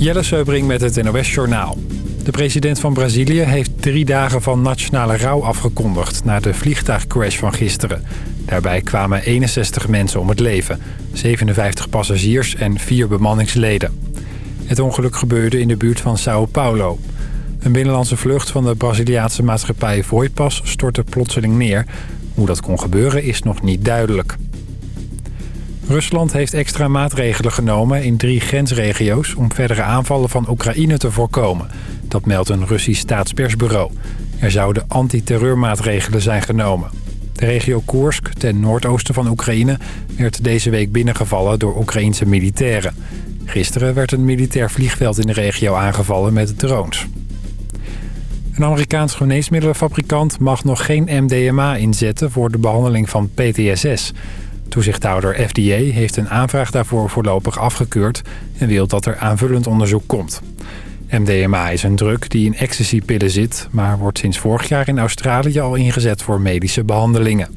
Jelle Seubring met het NOS Journaal. De president van Brazilië heeft drie dagen van nationale rouw afgekondigd... na de vliegtuigcrash van gisteren. Daarbij kwamen 61 mensen om het leven. 57 passagiers en vier bemanningsleden. Het ongeluk gebeurde in de buurt van Sao Paulo. Een binnenlandse vlucht van de Braziliaanse maatschappij Voipas stortte plotseling neer. Hoe dat kon gebeuren is nog niet duidelijk. Rusland heeft extra maatregelen genomen in drie grensregio's... om verdere aanvallen van Oekraïne te voorkomen. Dat meldt een Russisch staatspersbureau. Er zouden antiterreurmaatregelen zijn genomen. De regio Koersk, ten noordoosten van Oekraïne... werd deze week binnengevallen door Oekraïnse militairen. Gisteren werd een militair vliegveld in de regio aangevallen met drones. Een Amerikaans geneesmiddelenfabrikant mag nog geen MDMA inzetten... voor de behandeling van PTSS... Toezichthouder FDA heeft een aanvraag daarvoor voorlopig afgekeurd... en wil dat er aanvullend onderzoek komt. MDMA is een druk die in ecstasypillen zit... maar wordt sinds vorig jaar in Australië al ingezet voor medische behandelingen.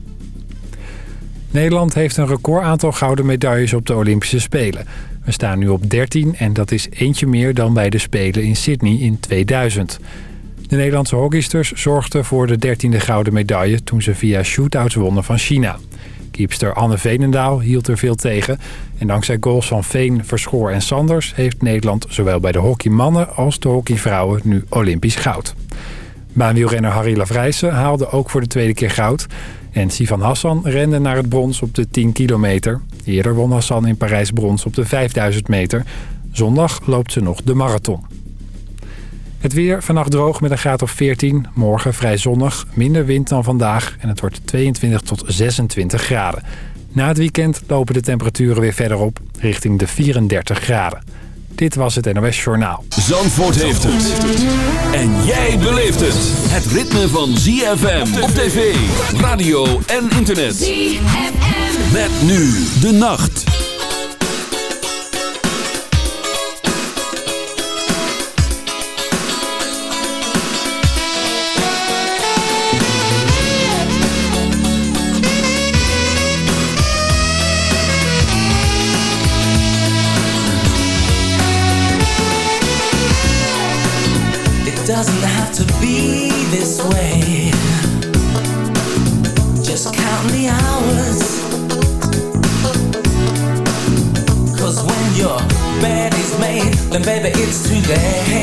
Nederland heeft een record aantal gouden medailles op de Olympische Spelen. We staan nu op 13 en dat is eentje meer dan bij de Spelen in Sydney in 2000. De Nederlandse hockeysters zorgden voor de 13e gouden medaille... toen ze via shootouts wonnen van China. Kiepster Anne Veenendaal hield er veel tegen. En dankzij goals van Veen, Verschoor en Sanders... heeft Nederland zowel bij de hockeymannen als de hockeyvrouwen nu Olympisch goud. Baanwielrenner Harry Lavrijsen haalde ook voor de tweede keer goud. En Sivan Hassan rende naar het brons op de 10 kilometer. Eerder won Hassan in Parijs brons op de 5000 meter. Zondag loopt ze nog de marathon. Het weer vannacht droog met een graad of 14. Morgen vrij zonnig, minder wind dan vandaag en het wordt 22 tot 26 graden. Na het weekend lopen de temperaturen weer verder op, richting de 34 graden. Dit was het NOS Journaal. Zandvoort heeft het. En jij beleeft het. Het ritme van ZFM op tv, radio en internet. ZFM. Met nu de nacht. Baby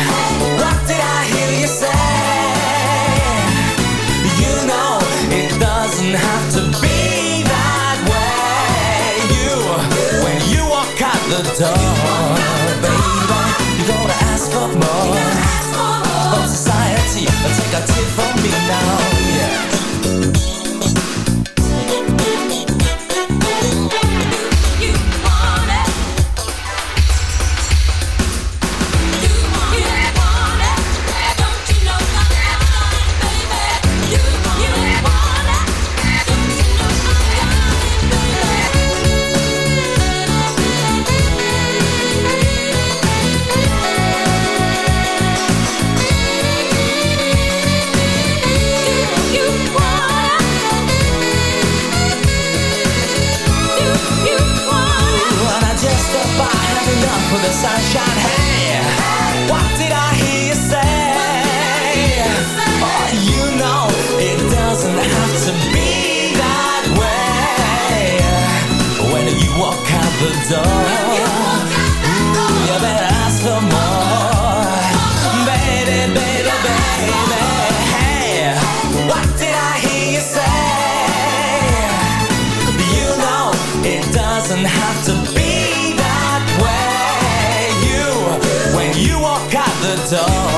take a tip me now. all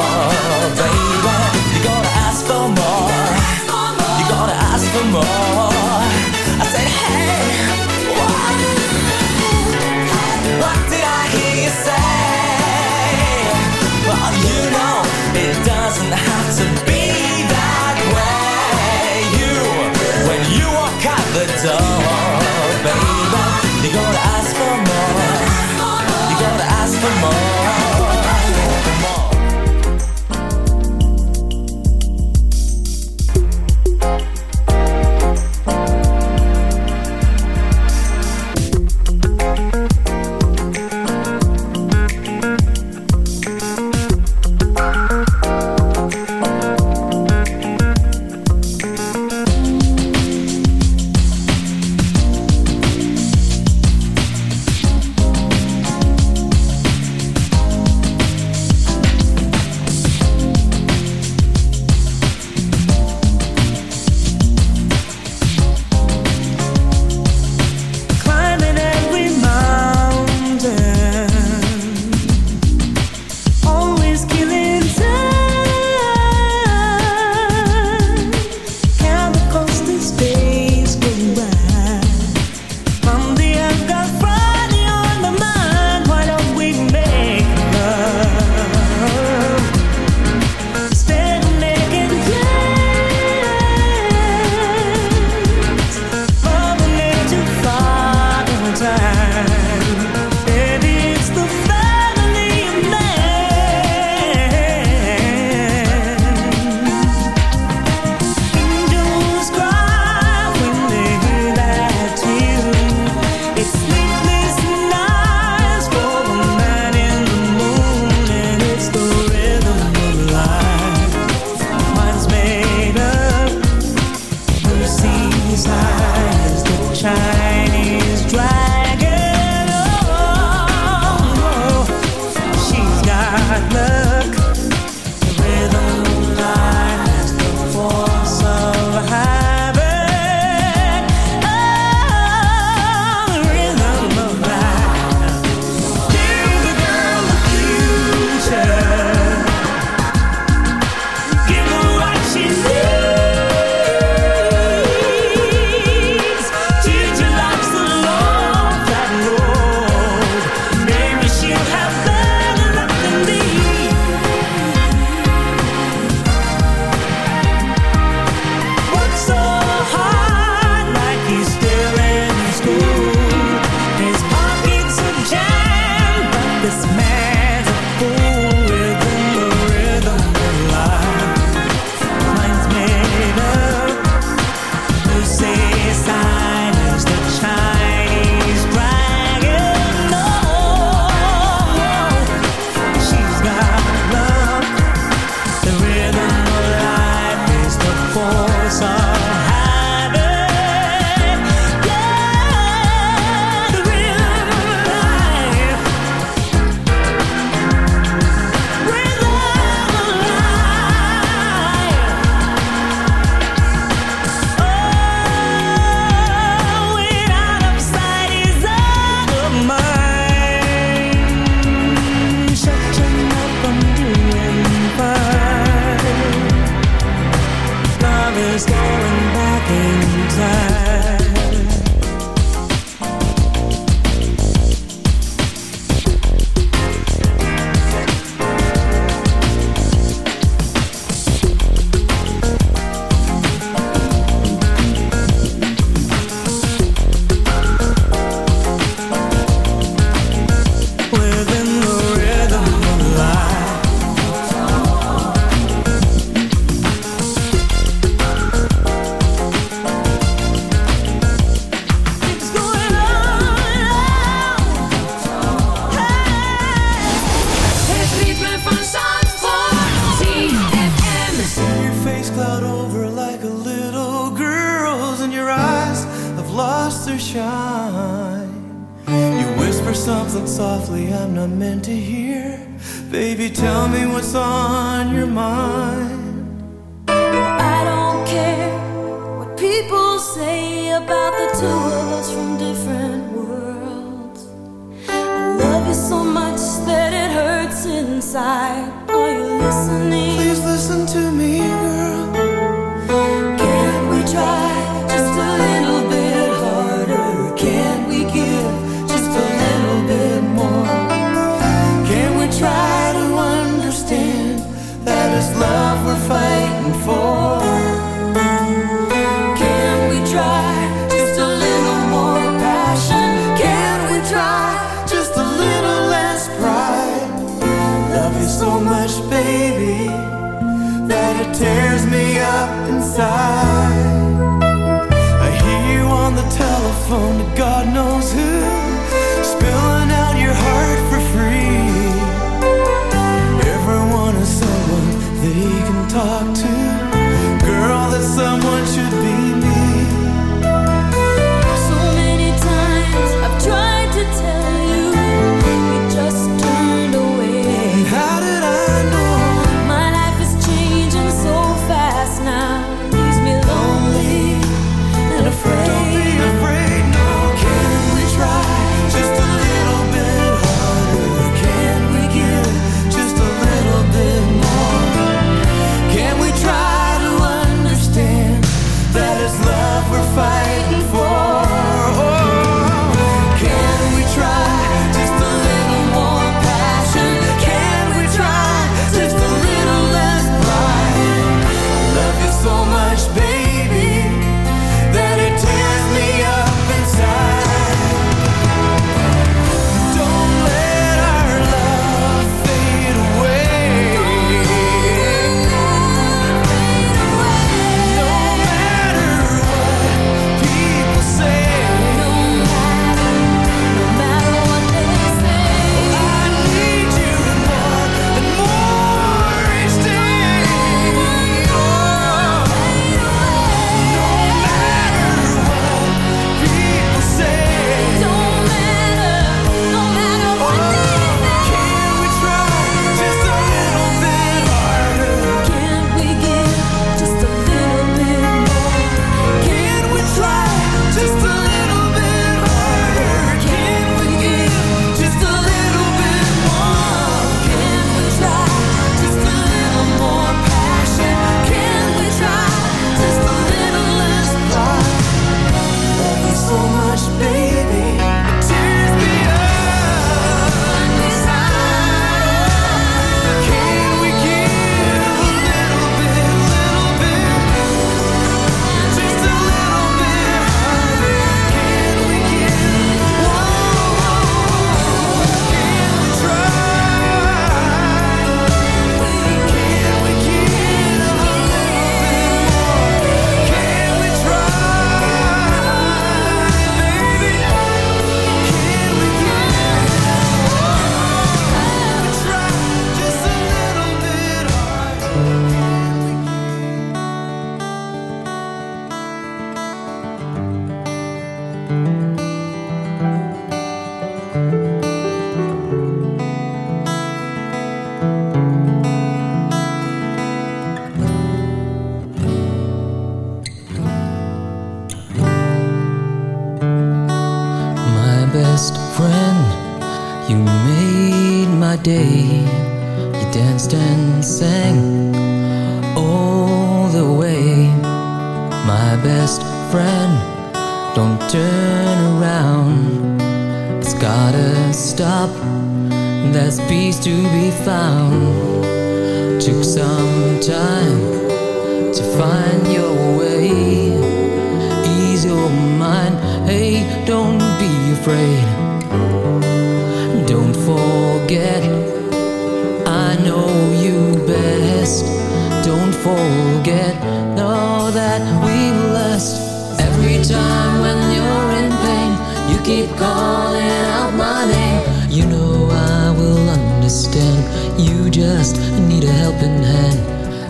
keep calling out my name. You know I will understand. You just need a helping hand.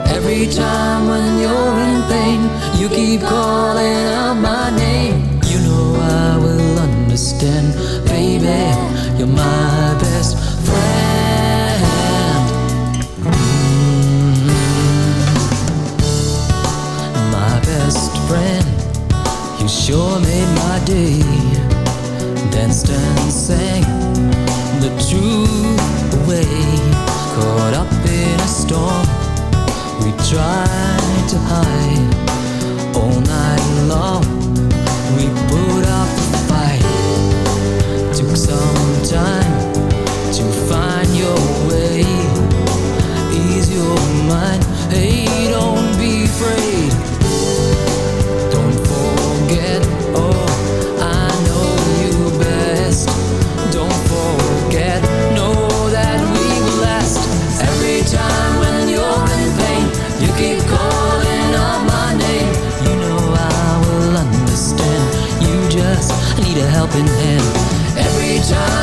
Every time when you're in pain, you keep calling out my name. You know I will understand, baby. You're my best friend. Mm-hmm. My best friend, you sure made my day instant sang the truth away Caught up in a storm. We tried to hide all night long. We put up a fight. Took some time time.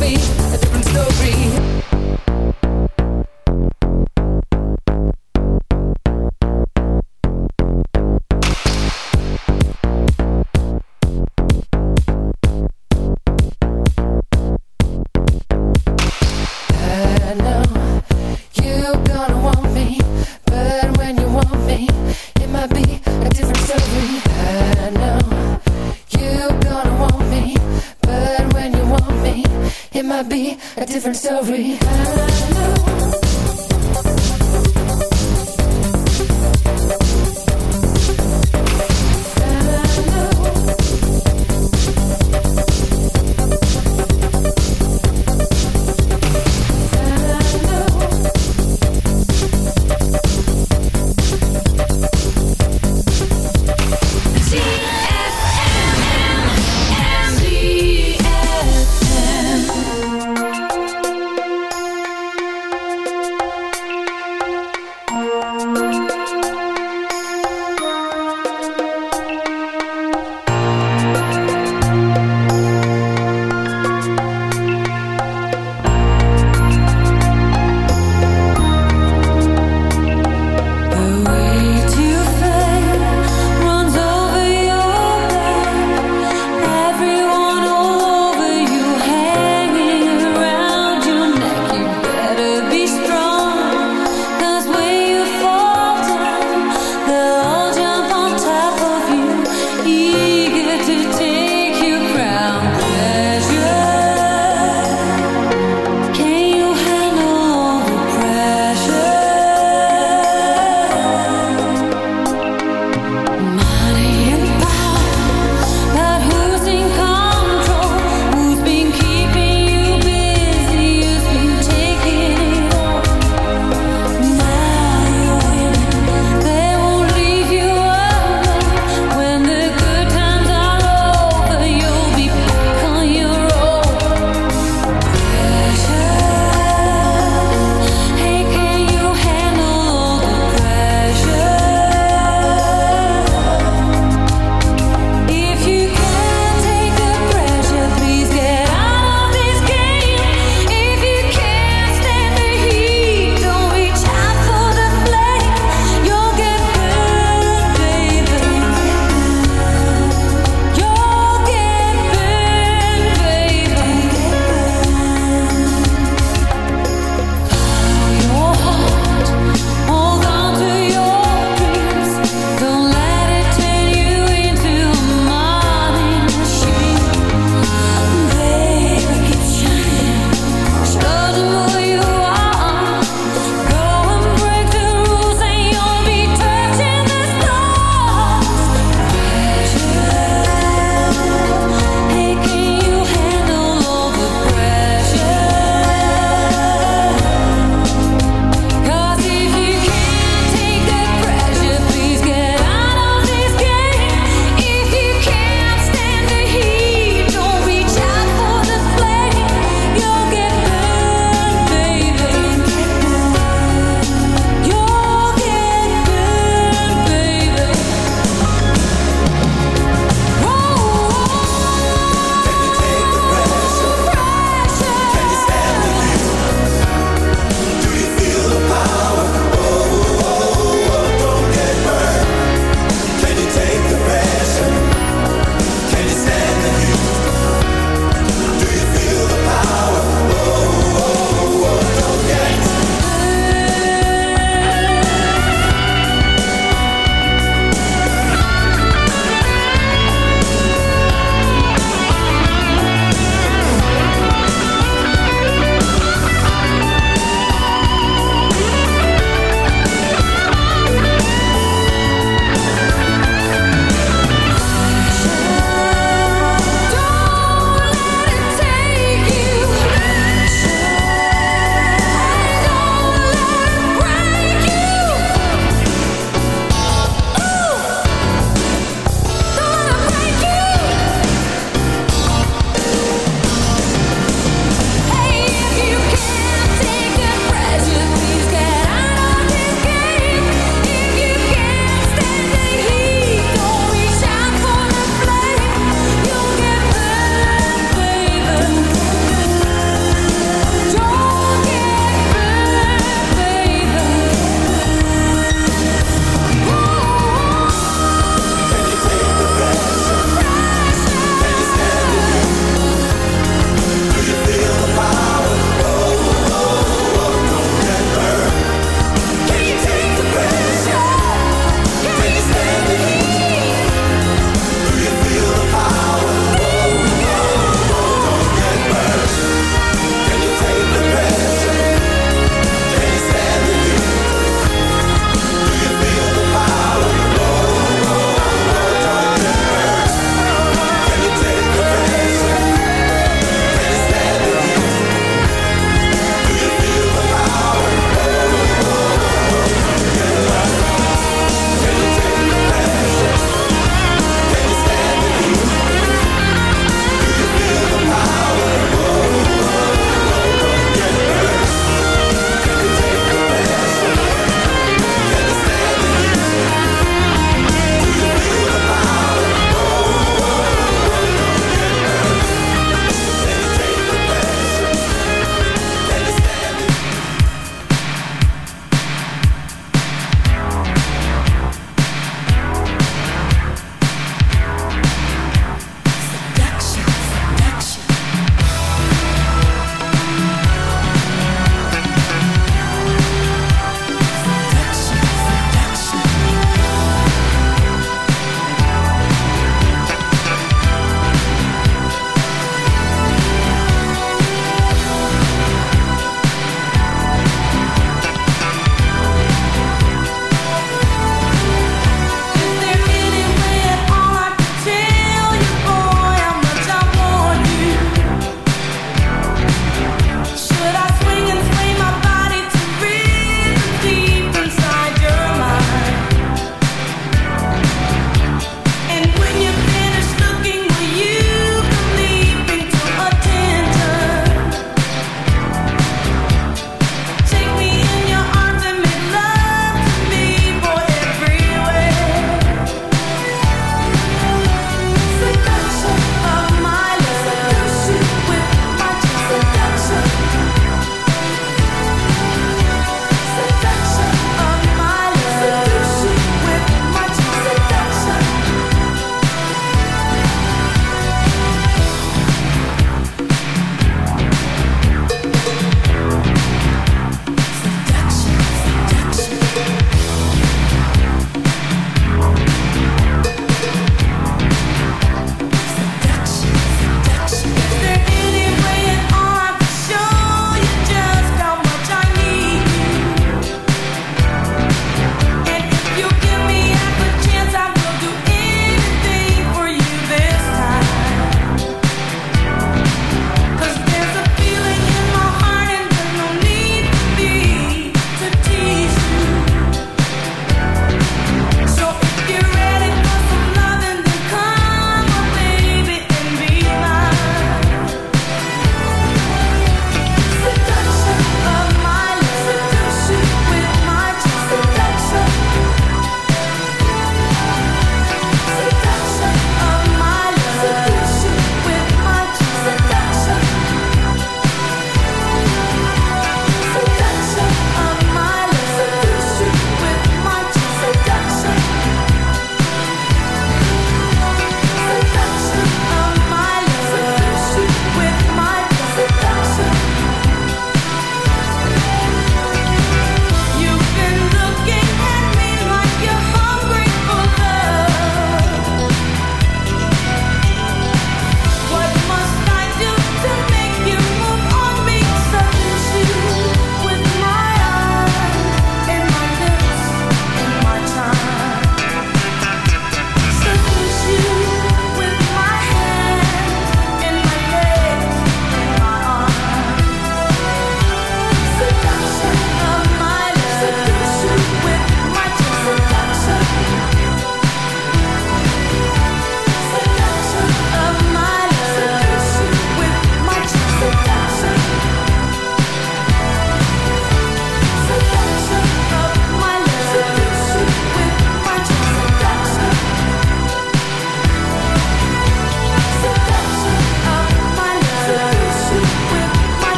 be a different story. Different story.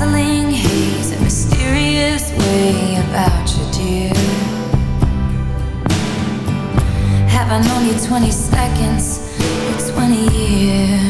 dazzling haze, a mysterious way about you, dear. Have I known you 20 seconds or 20 years?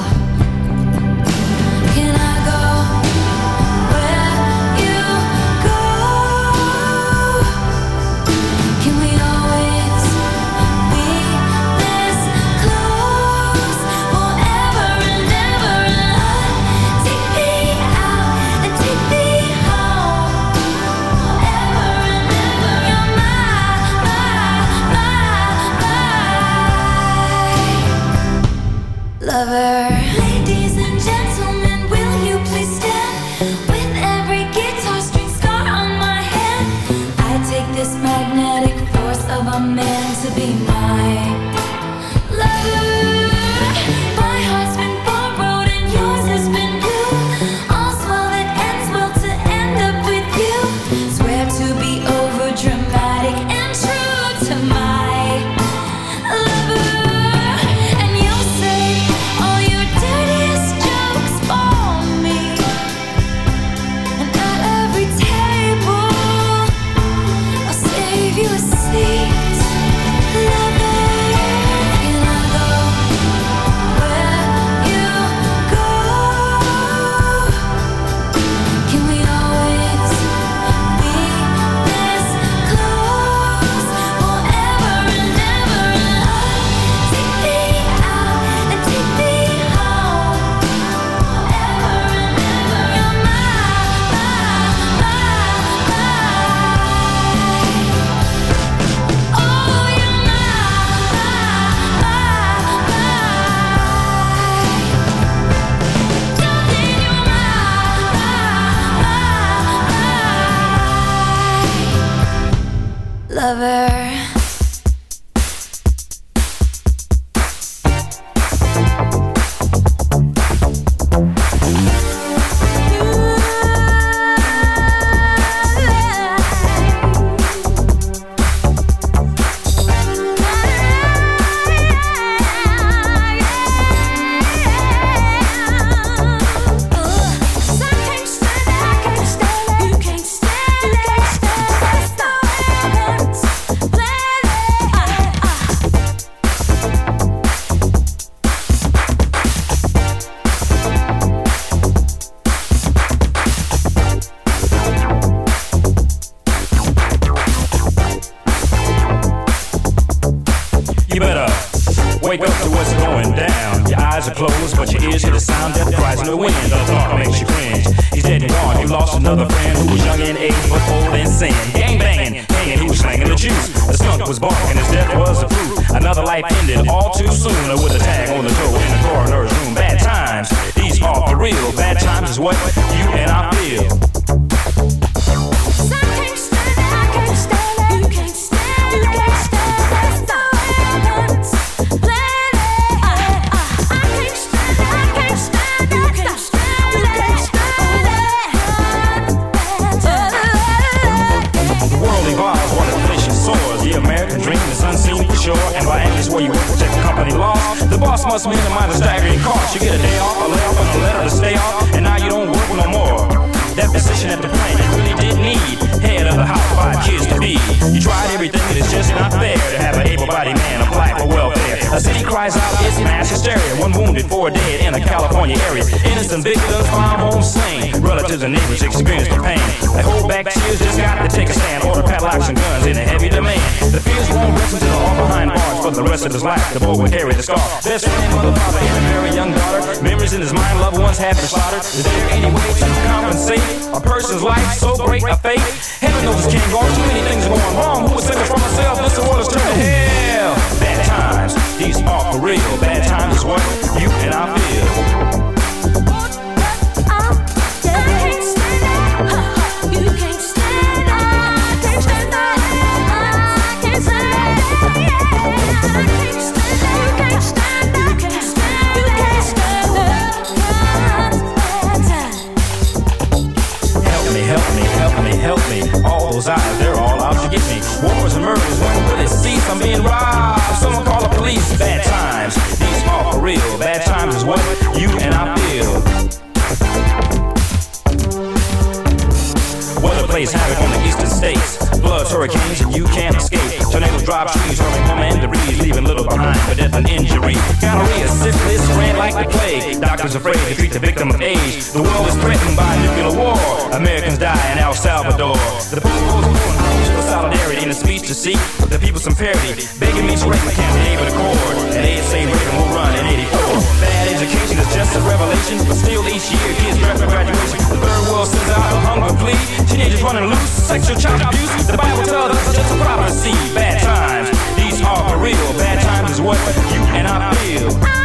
this magnetic force of a man to be mine. See, the people some parity. Begging me to write my can't neighbor the. And they say Reagan will run in 84. Bad education is just a revelation, but still each year kids draft for graduation. The third world sends out a hunger plea. Teenagers running loose, sexual child abuse. The Bible tells us just a prophecy. Bad times, these are for real. Bad times is what you and I feel.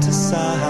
Fantasize something